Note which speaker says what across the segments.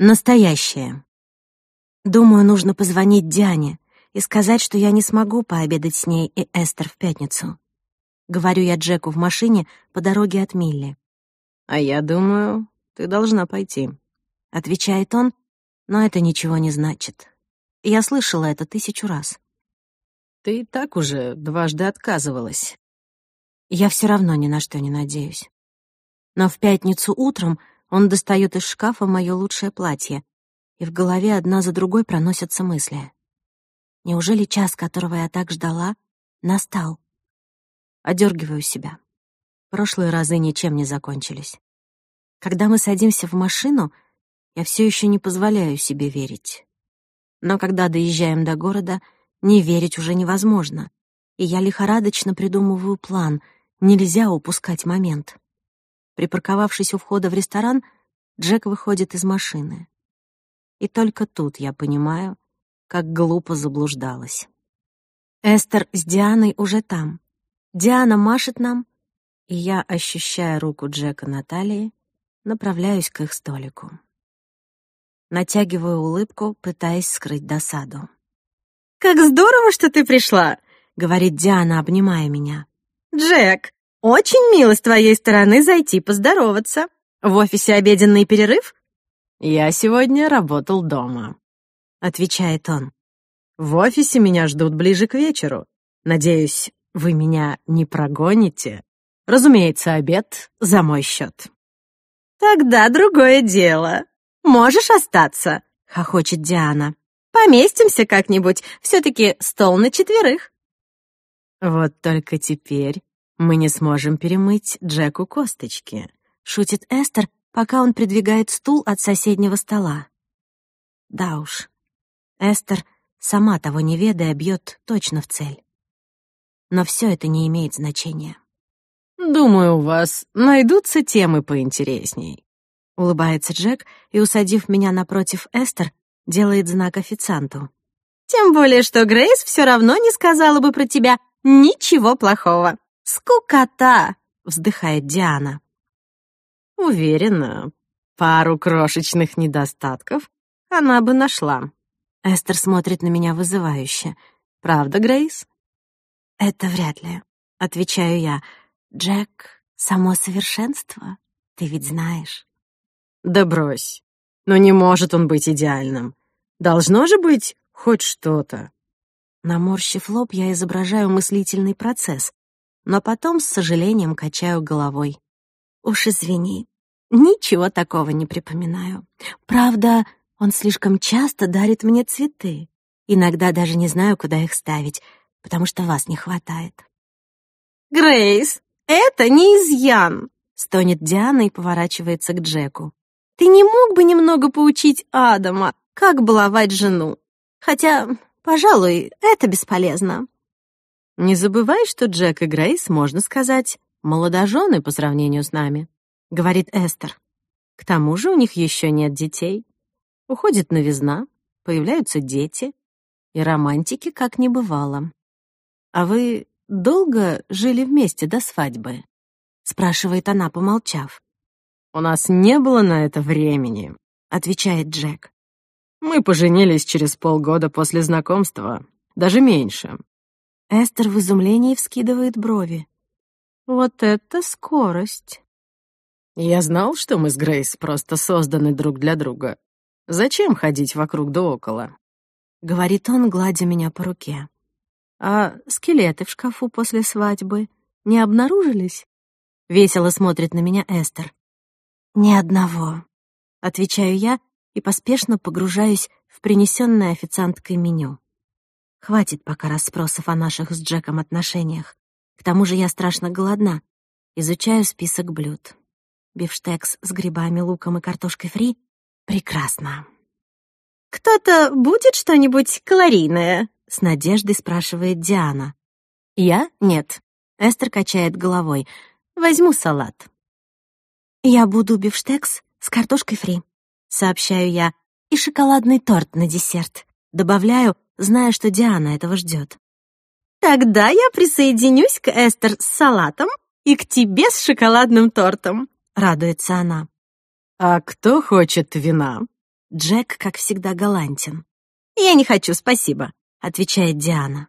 Speaker 1: Настоящее. Думаю, нужно позвонить Диане и сказать, что я не смогу пообедать с ней и Эстер в пятницу. Говорю я Джеку в машине по дороге от Милли.
Speaker 2: «А я думаю, ты должна пойти», —
Speaker 1: отвечает он, но это ничего не значит. Я слышала это тысячу раз.
Speaker 2: «Ты и так уже дважды отказывалась».
Speaker 1: Я все равно ни на что не надеюсь. Но в пятницу утром он достает из шкафа мое лучшее платье, и в голове одна за другой проносятся мысли. Неужели час, которого я так ждала, настал? Одергиваю себя. Прошлые разы ничем не закончились. Когда мы садимся в машину, я все еще не позволяю себе верить. Но когда доезжаем до города, не верить уже невозможно. И я лихорадочно придумываю план. Нельзя упускать момент. Припарковавшись у входа в ресторан, Джек выходит из машины. И только тут я понимаю, как глупо заблуждалась. Эстер с Дианой уже там. Диана машет нам, и я, ощущая руку Джека на талии, направляюсь к их столику. Натягиваю улыбку, пытаясь скрыть досаду.
Speaker 3: «Как здорово, что ты пришла!»
Speaker 1: — говорит Диана, обнимая меня.
Speaker 3: «Джек, «Очень мило с твоей стороны зайти поздороваться. В офисе обеденный перерыв?»
Speaker 2: «Я сегодня работал дома», — отвечает он. «В офисе меня ждут ближе к вечеру. Надеюсь, вы меня не прогоните. Разумеется, обед за мой счет».
Speaker 3: «Тогда другое дело. Можешь остаться», — хохочет Диана. «Поместимся как-нибудь. Все-таки стол на четверых».
Speaker 2: Вот только теперь «Мы не сможем перемыть Джеку косточки», —
Speaker 1: шутит Эстер, пока он придвигает стул от соседнего стола. Да уж, Эстер, сама того не ведая, бьет точно в цель. Но все это не имеет значения.
Speaker 2: «Думаю, у вас найдутся темы поинтересней», —
Speaker 1: улыбается Джек и, усадив меня напротив Эстер, делает знак официанту.
Speaker 3: «Тем более, что Грейс все равно не сказала бы про тебя ничего плохого», «Скукота!» — вздыхает Диана.
Speaker 2: «Уверена, пару крошечных недостатков она бы нашла».
Speaker 1: Эстер смотрит на меня вызывающе. «Правда, Грейс?» «Это вряд ли», — отвечаю я. «Джек — само совершенство, ты ведь знаешь».
Speaker 2: «Да брось. Но ну, не может он быть идеальным. Должно же быть хоть что-то».
Speaker 1: Наморщив лоб, я изображаю мыслительный процесс но потом с сожалением качаю головой. «Уж извини, ничего такого не припоминаю. Правда, он слишком часто дарит мне цветы. Иногда даже не знаю, куда их ставить, потому что вас не хватает».
Speaker 3: «Грейс, это не изъян!» — стонет Диана и поворачивается к Джеку. «Ты не мог бы немного поучить Адама, как баловать жену? Хотя, пожалуй, это бесполезно.
Speaker 2: Не забывай, что Джек и Грейс, можно сказать, молодожены по сравнению с нами», — говорит Эстер. «К тому же у них еще нет детей. Уходит новизна, появляются дети, и романтики как не бывало. А вы долго жили вместе до свадьбы?» — спрашивает она, помолчав. «У нас не было на это времени», — отвечает Джек. «Мы поженились через полгода после знакомства, даже меньше.
Speaker 1: Эстер в изумлении вскидывает брови.
Speaker 2: «Вот это скорость!» «Я знал, что мы с Грейс просто созданы друг для друга. Зачем ходить вокруг да около?»
Speaker 1: — говорит он, гладя меня по руке.
Speaker 2: «А скелеты в шкафу после свадьбы не обнаружились?»
Speaker 1: — весело смотрит на меня Эстер. «Ни одного», — отвечаю я и поспешно погружаюсь в принесённое официанткой меню. Хватит пока расспросов о наших с Джеком отношениях. К тому же я страшно голодна. Изучаю список блюд. Бифштекс с грибами, луком и картошкой фри — прекрасно.
Speaker 3: «Кто-то будет что-нибудь калорийное?»
Speaker 1: — с надеждой спрашивает Диана. «Я? Нет». Эстер качает головой. «Возьму салат». «Я буду бифштекс с картошкой фри», — сообщаю я, «и шоколадный торт на десерт». Добавляю зная, что Диана этого ждет.
Speaker 3: «Тогда я присоединюсь к Эстер с салатом и к тебе с шоколадным тортом», — радуется она.
Speaker 2: «А кто хочет вина?»
Speaker 1: Джек, как всегда, галантен. «Я не хочу, спасибо», — отвечает Диана.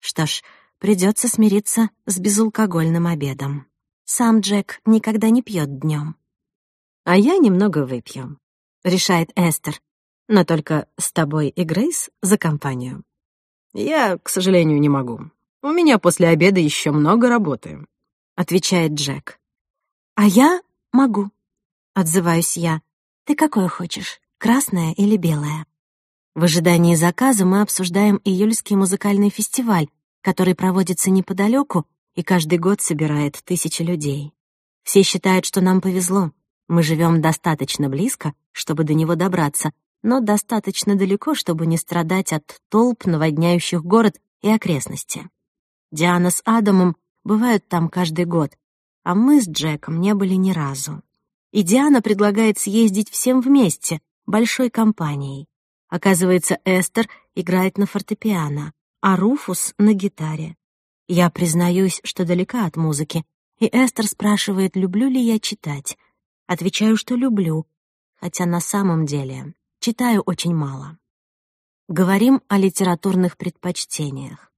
Speaker 1: Что ж, придется смириться с безалкогольным обедом. Сам Джек никогда не пьет днем. «А я немного выпью», — решает Эстер, но только с тобой и Грейс за компанию». «Я, к сожалению, не могу. У меня после обеда еще много работы», — отвечает Джек. «А я могу», — отзываюсь я. «Ты какое хочешь, красное или белое?» В ожидании заказа мы обсуждаем июльский музыкальный фестиваль, который проводится неподалеку и каждый год собирает тысячи людей. Все считают, что нам повезло. Мы живем достаточно близко, чтобы до него добраться, но достаточно далеко, чтобы не страдать от толп, наводняющих город и окрестности. Диана с Адамом бывают там каждый год, а мы с Джеком не были ни разу. И Диана предлагает съездить всем вместе, большой компанией. Оказывается, Эстер играет на фортепиано, а Руфус — на гитаре. Я признаюсь, что далека от музыки, и Эстер спрашивает, люблю ли я читать. Отвечаю, что люблю, хотя на самом деле читаю очень мало. Говорим о литературных предпочтениях.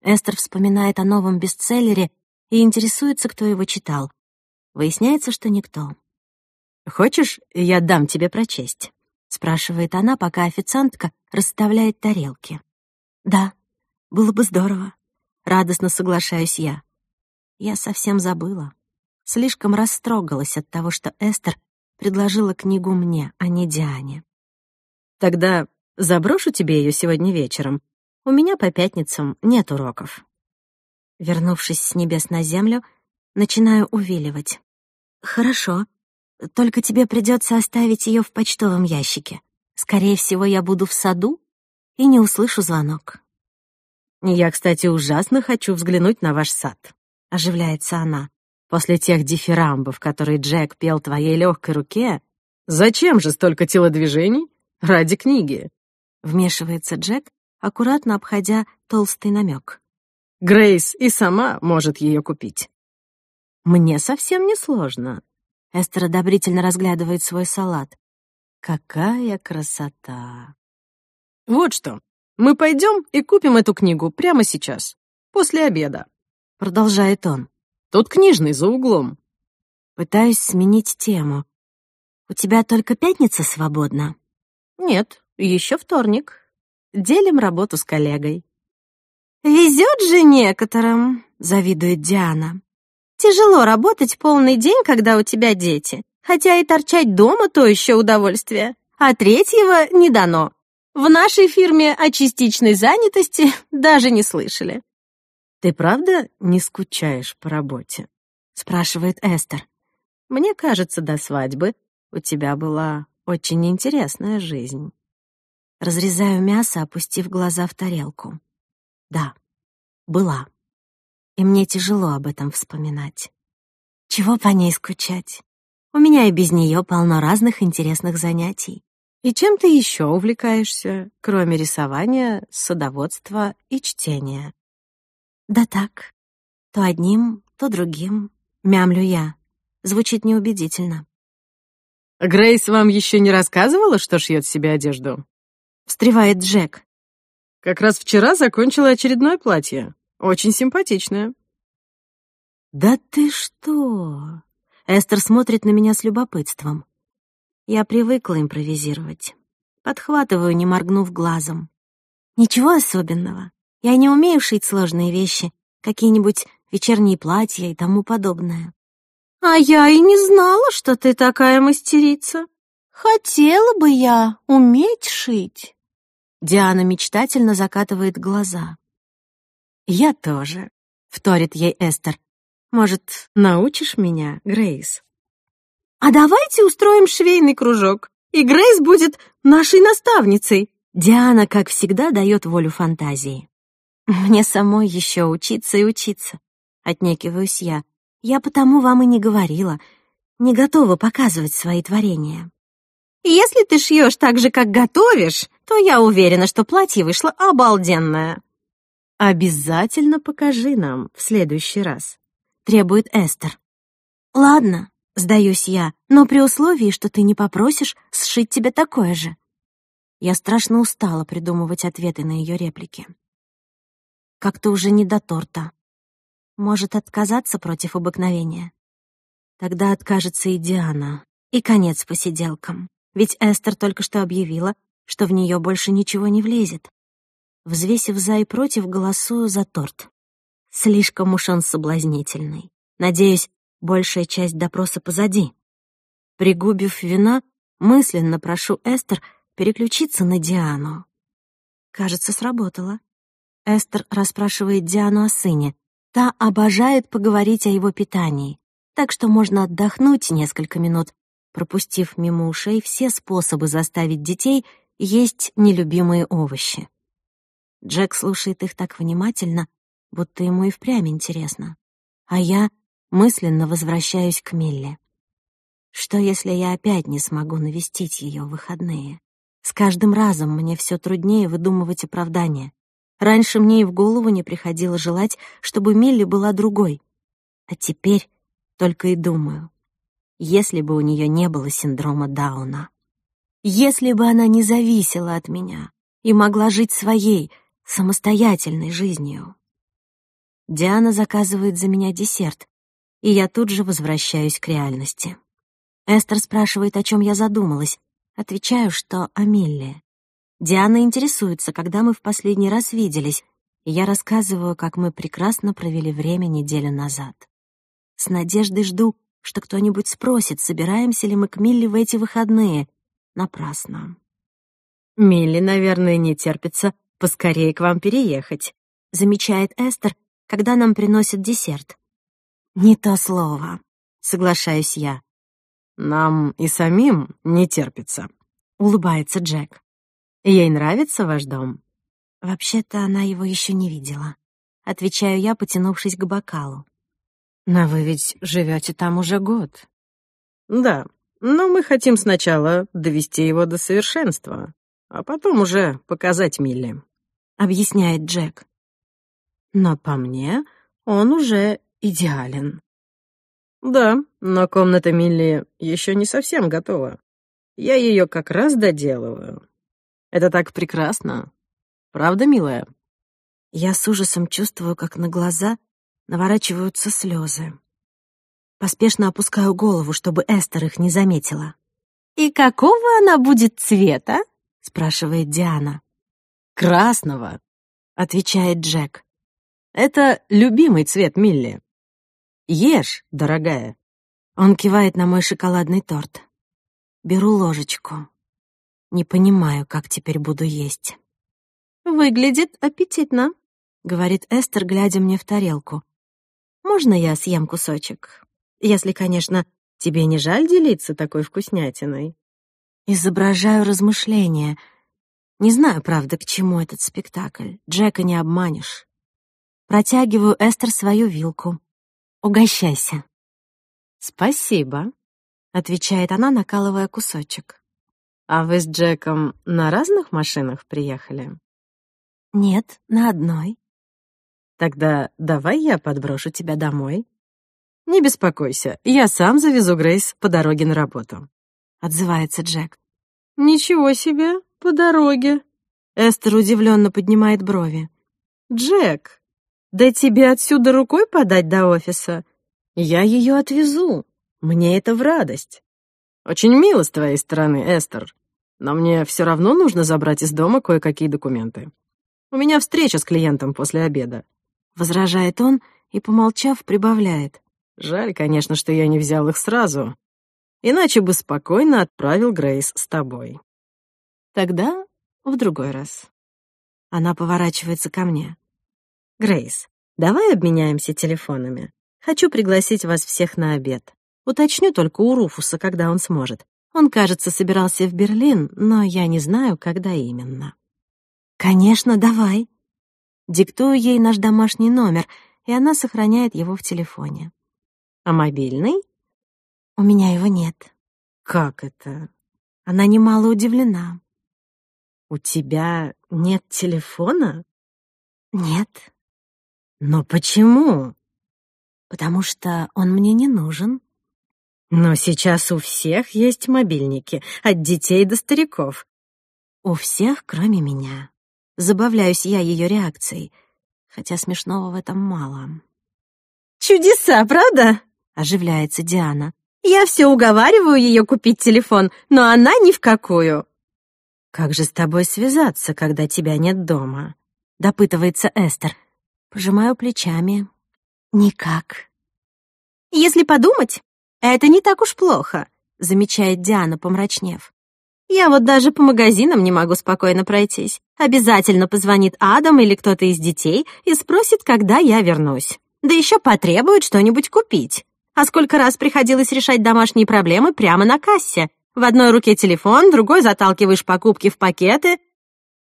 Speaker 1: Эстер вспоминает о новом бестселлере и интересуется, кто его читал. Выясняется, что никто. «Хочешь, я дам тебе прочесть?» — спрашивает она, пока официантка расставляет тарелки. «Да, было бы здорово», — радостно соглашаюсь я. Я совсем забыла. Слишком растрогалась от того, что Эстер предложила книгу мне, а не Диане. Тогда заброшу тебе ее сегодня вечером. У меня по пятницам нет уроков. Вернувшись с небес на землю, начинаю увиливать. Хорошо. Только тебе придется оставить ее в почтовом ящике. Скорее всего, я буду в саду и не услышу звонок. Я, кстати, ужасно хочу взглянуть на ваш сад, оживляется она. После тех дифирамбов, которые Джек пел твоей легкой руке, зачем же столько телодвижений? ради книги», — вмешивается Джек, аккуратно обходя толстый намек. «Грейс и сама может ее купить». «Мне совсем не сложно», — Эстер одобрительно разглядывает свой салат. «Какая красота!» «Вот что, мы пойдем и купим эту книгу прямо сейчас, после обеда», — продолжает он. «Тут книжный за углом». Пытаюсь сменить тему. «У тебя только пятница свободна?» Нет, еще вторник. Делим работу с коллегой. Везет же некоторым, завидует Диана. Тяжело работать полный день, когда у тебя дети. Хотя и торчать дома то еще удовольствие. А третьего не дано. В нашей фирме о частичной занятости даже не слышали. «Ты правда не скучаешь по работе?» — спрашивает Эстер. «Мне кажется, до свадьбы у тебя была очень интересная жизнь. Разрезаю мясо, опустив глаза в тарелку. Да, была. И мне тяжело об этом вспоминать. Чего по ней скучать? У меня и без нее полно разных интересных занятий. И чем ты еще увлекаешься, кроме рисования, садоводства и чтения? Да так. То одним, то другим. Мямлю я. Звучит неубедительно. «Грейс вам еще не рассказывала, что шьет себе одежду?» Встревает Джек. «Как раз вчера закончила очередное платье. Очень симпатичная». «Да ты что?» Эстер смотрит на меня с любопытством. Я привыкла импровизировать. Подхватываю, не моргнув глазом. Ничего особенного. Я не умею шить сложные вещи, какие-нибудь вечерние платья и тому подобное. А я и не знала, что ты такая мастерица. Хотела бы я уметь шить. Диана мечтательно закатывает глаза. Я тоже, вторит ей Эстер. Может, научишь меня, Грейс? А давайте устроим швейный кружок, и Грейс будет нашей наставницей. Диана, как всегда, дает волю фантазии. Мне самой еще учиться и учиться, отнекиваюсь я. «Я потому вам и не говорила, не готова показывать свои творения». «Если ты шьешь так же, как готовишь, то я уверена, что платье вышло обалденное», «Обязательно покажи нам в следующий раз», — требует Эстер. «Ладно», — сдаюсь я, но при условии, что ты не попросишь сшить тебе такое же. Я страшно устала придумывать ответы на ее реплики. может отказаться против обыкновения. Тогда откажется и Диана, и конец посиделкам. Ведь Эстер только что объявила, что в нее больше ничего не влезет. Взвесив за и против, голосую за торт. Слишком уж он соблазнительный. Надеюсь, большая часть допроса позади. Пригубив вина, мысленно прошу Эстер переключиться на Диану. Кажется, сработало. Эстер расспрашивает Диану о сыне та обожает поговорить о его питании, так что можно отдохнуть несколько минут, пропустив мимо ушей все способы заставить детей есть нелюбимые овощи. Джек слушает их так внимательно, будто ему и впрямь интересно. А я мысленно возвращаюсь к Милле. Что, если я опять не смогу навестить ее в выходные? С каждым разом мне все труднее выдумывать оправдания. Раньше мне и в голову не приходило желать, чтобы Милли была другой. А теперь только и думаю, если бы у нее не было синдрома Дауна. Если бы она не зависела от меня и могла жить своей, самостоятельной жизнью. Диана заказывает за меня десерт, и я тут же возвращаюсь к реальности. Эстер спрашивает, о чем я задумалась. Отвечаю, что о Милле. Диана интересуется, когда мы в последний раз виделись, и я рассказываю, как мы прекрасно провели время неделю назад. С надеждой жду, что кто-нибудь спросит, собираемся ли мы к Милли в эти выходные. Напрасно.
Speaker 2: «Милли, наверное, не терпится поскорее к вам переехать», —
Speaker 1: замечает Эстер, когда нам приносят десерт. «Не то слово», — соглашаюсь я.
Speaker 2: «Нам и самим не терпится», — улыбается Джек. Ей нравится ваш дом?»
Speaker 1: «Вообще-то она его еще не видела», — отвечаю я, потянувшись к бокалу.
Speaker 2: «Но вы ведь живете там уже год».
Speaker 4: «Да, но мы хотим сначала довести его до совершенства, а потом уже показать Милли», —
Speaker 1: объясняет Джек.
Speaker 4: «Но по мне он уже идеален». «Да, но комната Милли еще не совсем готова. Я ее как раз доделываю. Это так прекрасно. Правда, милая?
Speaker 1: Я с ужасом чувствую, как на глаза наворачиваются слезы. Поспешно опускаю голову, чтобы Эстер их не заметила.
Speaker 3: «И какого она будет цвета?»
Speaker 1: — спрашивает Диана.
Speaker 4: «Красного», —
Speaker 1: отвечает Джек.
Speaker 4: «Это любимый цвет Милли. Ешь, дорогая».
Speaker 1: Он кивает на мой шоколадный торт. Беру ложечку. Не понимаю, как теперь буду есть.
Speaker 3: «Выглядит аппетитно», —
Speaker 1: говорит Эстер, глядя мне в тарелку. «Можно я съем кусочек? Если, конечно, тебе не жаль делиться такой вкуснятиной?» Изображаю размышления. Не знаю, правда, к чему этот спектакль. Джека не обманешь. Протягиваю Эстер свою вилку. «Угощайся».
Speaker 2: «Спасибо», —
Speaker 1: отвечает она, накалывая кусочек.
Speaker 2: А вы с Джеком на разных машинах приехали?
Speaker 1: Нет, на одной.
Speaker 2: Тогда давай я подброшу тебя домой. Не беспокойся, я сам завезу Грейс по дороге на работу.
Speaker 1: Отзывается Джек.
Speaker 2: Ничего себе, по дороге.
Speaker 1: Эстер удивленно поднимает брови.
Speaker 2: Джек, да тебе отсюда рукой подать до офиса. Я ее отвезу. Мне это в радость. Очень мило с твоей стороны, Эстер. Но мне все равно нужно забрать из дома кое-какие документы. У меня встреча с клиентом после обеда.
Speaker 1: Возражает он и, помолчав, прибавляет.
Speaker 2: Жаль, конечно, что я не взял их сразу. Иначе бы спокойно отправил Грейс с тобой. Тогда в другой раз.
Speaker 1: Она поворачивается ко мне.
Speaker 2: Грейс, давай обменяемся телефонами. Хочу пригласить вас всех на обед. Уточню только у Руфуса, когда он сможет. Он, кажется, собирался в Берлин, но я не знаю, когда именно.
Speaker 1: «Конечно, давай!» Диктую ей наш домашний номер, и она сохраняет его в телефоне.
Speaker 2: «А мобильный?»
Speaker 1: «У меня его нет».
Speaker 2: «Как это?»
Speaker 1: Она немало удивлена.
Speaker 2: «У тебя нет телефона?»
Speaker 1: «Нет».
Speaker 2: «Но почему?»
Speaker 1: «Потому что он мне не нужен»,
Speaker 4: но сейчас у всех есть мобильники, от детей до стариков.
Speaker 1: У всех, кроме меня. Забавляюсь я ее реакцией, хотя смешного в этом мало.
Speaker 3: «Чудеса, правда?» — оживляется Диана. «Я все уговариваю ее купить телефон, но она ни в какую».
Speaker 4: «Как же с тобой связаться, когда тебя нет дома?» — допытывается Эстер.
Speaker 1: Пожимаю плечами. «Никак».
Speaker 3: «Если подумать, «Это не так уж плохо», — замечает Диана, помрачнев. «Я вот даже по магазинам не могу спокойно пройтись. Обязательно позвонит Адам или кто-то из детей и спросит, когда я вернусь. Да еще потребует что-нибудь купить. А сколько раз приходилось решать домашние проблемы прямо на кассе? В одной руке телефон, другой заталкиваешь покупки в пакеты».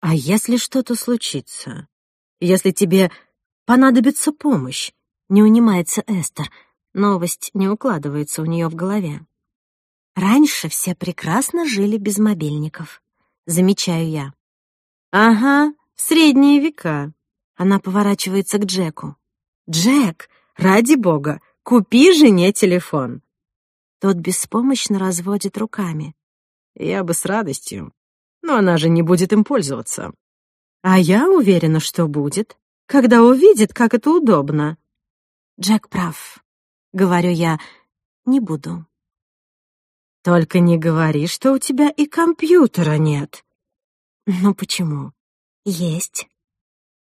Speaker 4: «А если что-то случится? Если тебе понадобится помощь?» — не унимается Эстер — Новость не укладывается у нее в голове.
Speaker 1: «Раньше все прекрасно жили без мобильников», — замечаю я.
Speaker 4: «Ага, средние века».
Speaker 1: Она поворачивается к Джеку.
Speaker 4: «Джек, ради бога, купи жене телефон».
Speaker 1: Тот беспомощно разводит руками.
Speaker 4: «Я бы с радостью, но она же не будет им пользоваться». «А я уверена, что будет, когда увидит, как это удобно».
Speaker 1: Джек прав. Говорю я, не буду.
Speaker 4: Только не говори, что у тебя и компьютера нет.
Speaker 1: Ну почему? Есть.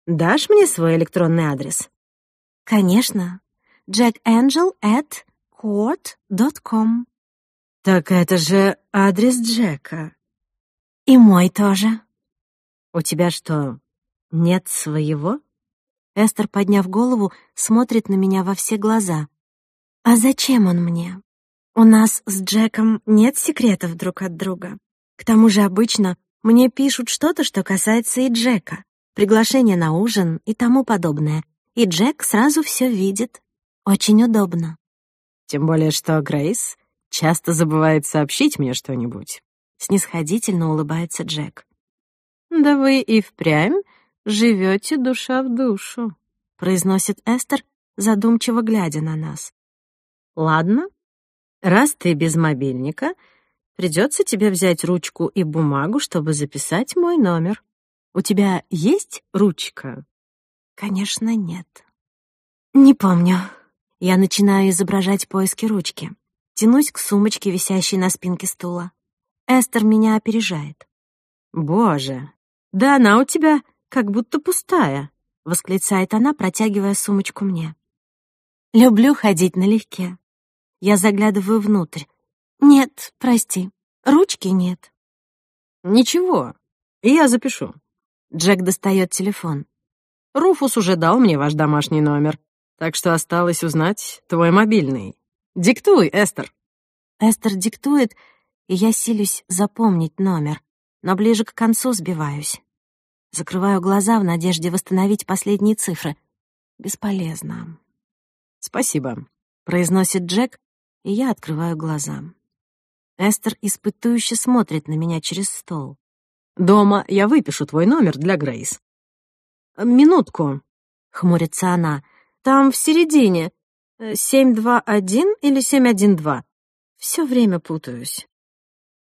Speaker 4: Дашь мне свой электронный адрес?
Speaker 1: Конечно. jackangel at court.com
Speaker 4: Так это же адрес Джека.
Speaker 1: И мой тоже.
Speaker 4: У тебя что, нет своего?
Speaker 1: Эстер, подняв голову, смотрит на меня во все глаза. А зачем он мне? У нас с Джеком нет секретов друг от друга. К тому же обычно мне пишут что-то, что касается и Джека. Приглашение на ужин и тому подобное. И Джек сразу все видит. Очень удобно.
Speaker 4: Тем более, что Грейс часто забывает сообщить мне что-нибудь.
Speaker 1: Снисходительно улыбается Джек.
Speaker 2: «Да вы и впрямь живете душа в душу», —
Speaker 1: произносит Эстер, задумчиво глядя на нас.
Speaker 4: Ладно, раз ты без мобильника, придётся тебе взять ручку и бумагу, чтобы записать мой номер. У тебя есть ручка?
Speaker 1: Конечно, нет. Не помню. Я начинаю изображать поиски ручки. Тянусь к сумочке, висящей на спинке стула. Эстер меня опережает.
Speaker 4: «Боже, да она у тебя как будто пустая», —
Speaker 1: восклицает она, протягивая сумочку мне. «Люблю ходить налегке. Я заглядываю внутрь. «Нет, прости, ручки нет».
Speaker 4: «Ничего, я запишу».
Speaker 1: Джек достает телефон.
Speaker 4: «Руфус уже дал мне ваш домашний номер, так что осталось узнать твой мобильный. Диктуй, Эстер».
Speaker 1: Эстер диктует, и я силюсь запомнить номер, но ближе к концу сбиваюсь. Закрываю глаза в надежде восстановить последние цифры. Бесполезно.
Speaker 4: «Спасибо», —
Speaker 1: произносит Джек и я открываю глаза. Эстер испытующе смотрит на меня через стол.
Speaker 4: «Дома я выпишу твой номер для Грейс». «Минутку», — хмурится она. «Там в середине. 721 э, или 712?» Все время путаюсь.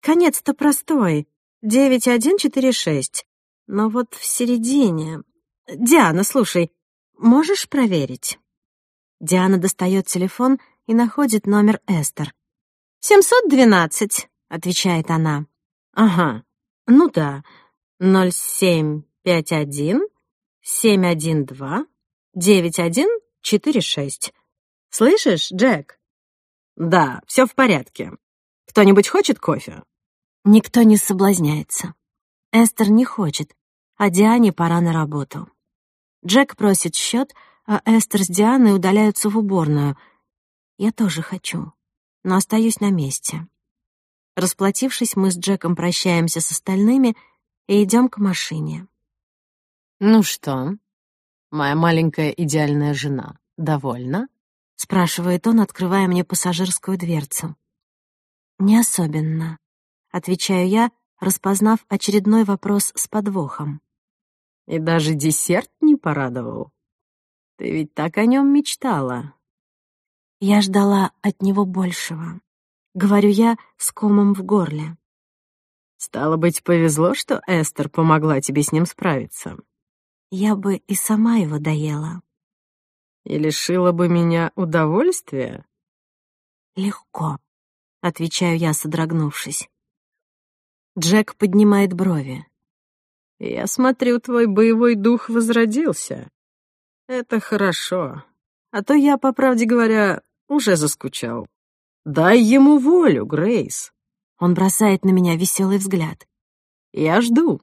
Speaker 4: Конец-то простой. 9146. Но вот в середине... Диана, слушай, можешь проверить?
Speaker 1: Диана достает телефон и находит номер Эстер.
Speaker 3: «Семьсот двенадцать», — отвечает она.
Speaker 4: «Ага, ну да, ноль семь пять один семь один два девять один четыре шесть. Слышишь, Джек?» «Да, все в порядке. Кто-нибудь хочет кофе?»
Speaker 1: Никто не соблазняется. Эстер не хочет, а Диане пора на работу. Джек просит счет, а Эстер с Дианой удаляются в уборную — я тоже хочу, но остаюсь на месте. Расплатившись, мы с Джеком прощаемся с остальными и идем к машине.
Speaker 2: «Ну что, моя маленькая идеальная жена довольна?»
Speaker 1: — спрашивает он, открывая мне пассажирскую дверцу. «Не особенно», — отвечаю я, распознав очередной вопрос с подвохом.
Speaker 4: «И даже десерт не порадовал? Ты ведь так о нем мечтала?»
Speaker 1: Я ждала от него большего. Говорю я с комом в горле.
Speaker 4: «Стало быть, повезло, что Эстер помогла тебе с ним справиться».
Speaker 1: Я бы и сама его доела.
Speaker 4: «И лишила бы меня удовольствия?»
Speaker 1: «Легко», — отвечаю я, содрогнувшись. Джек поднимает брови.
Speaker 4: «Я смотрю, твой боевой дух возродился. Это хорошо. А то я, по правде говоря, уже заскучал. Дай ему волю, Грейс.
Speaker 1: Он бросает на меня веселый взгляд.
Speaker 4: Я жду.